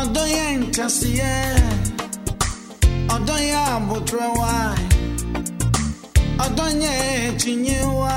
ọdún yẹn nǹkan sí ẹ ọdún yẹn àbùtúrẹ wá ọdún yẹn tìyẹn wá.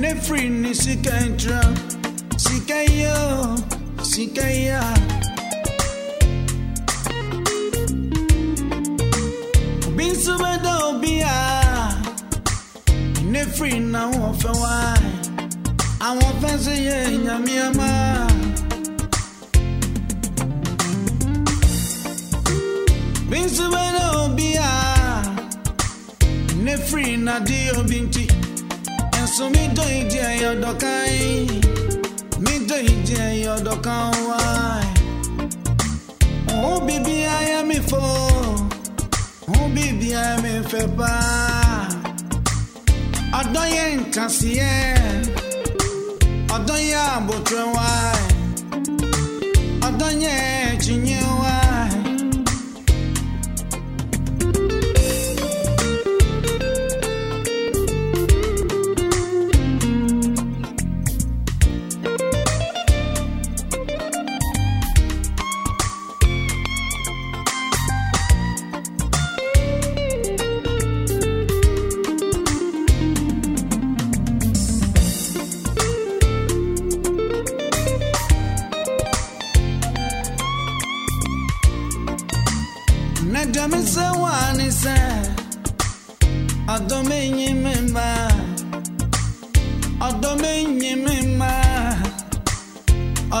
Ne firi ne sika ntra sika yo sika ya obi nso bɛdɔ bi a ne firi na fẹ wá àwọn fẹ sí yẹ nyàmíàmá. bí nsúbẹ́dẹ̀ òbí a ne firi na di obi nti so middo ije eyodokan yi middo ije eyodokan wa o bibi aya mi fo. O bibi aya mi fe pa. Ọdọ yẹ nkan si e. yẹ ọdọ yẹ abotre wa ọdọ yẹ.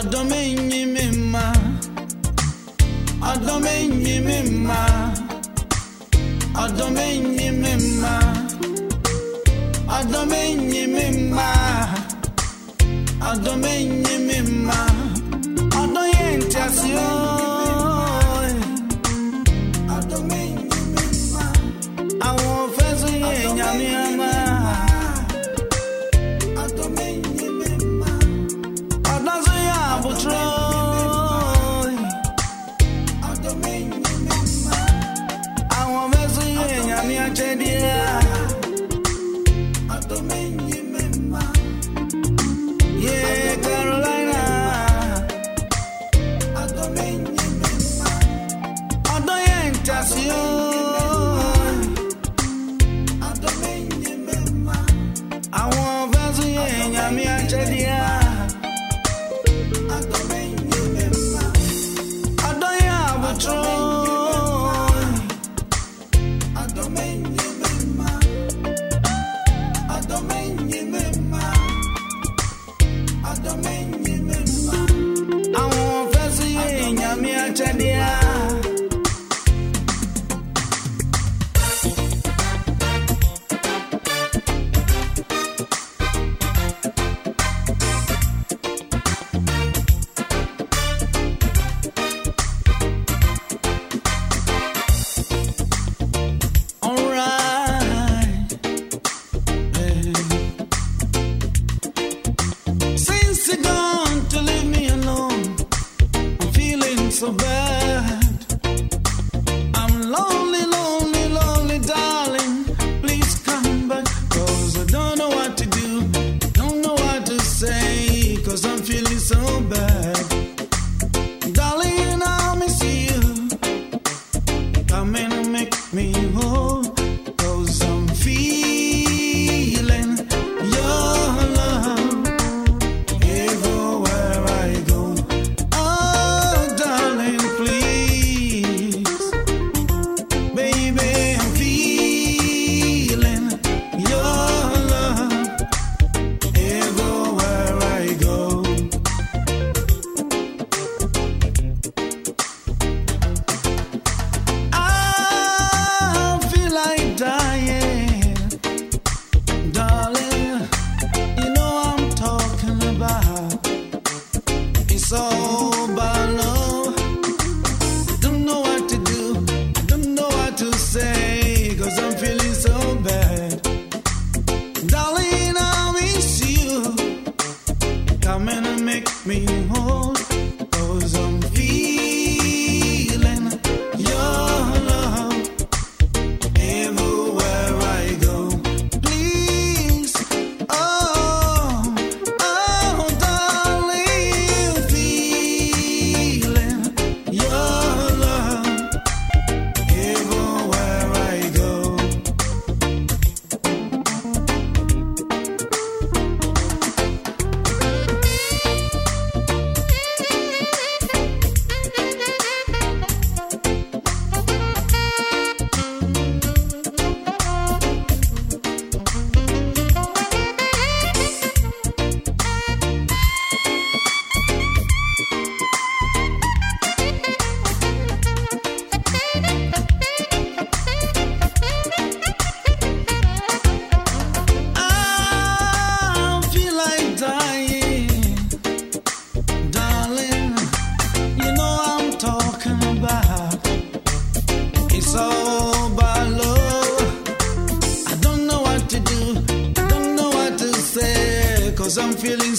Ma Ado me nyi me ma ma Ado me nyi me ma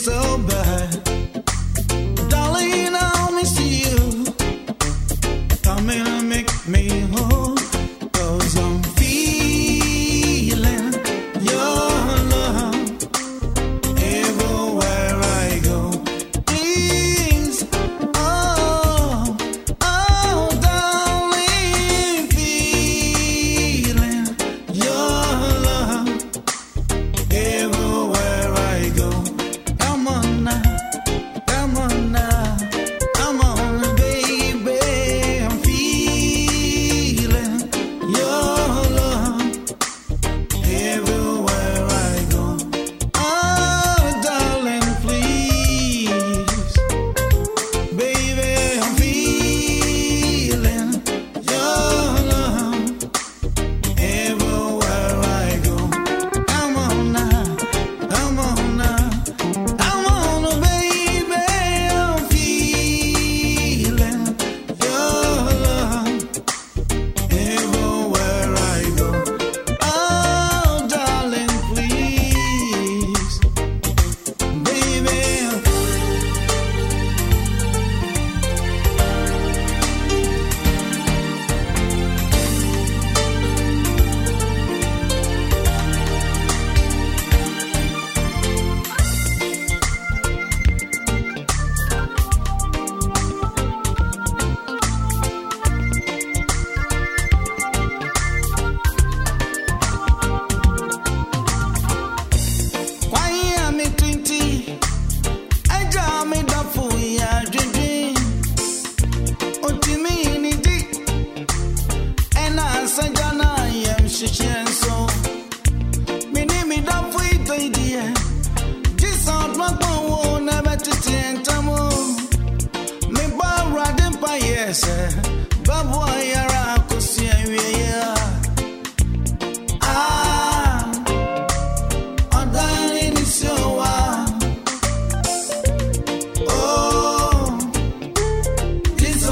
so bad.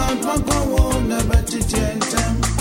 Jesus papa wo na bɛtete ntɛm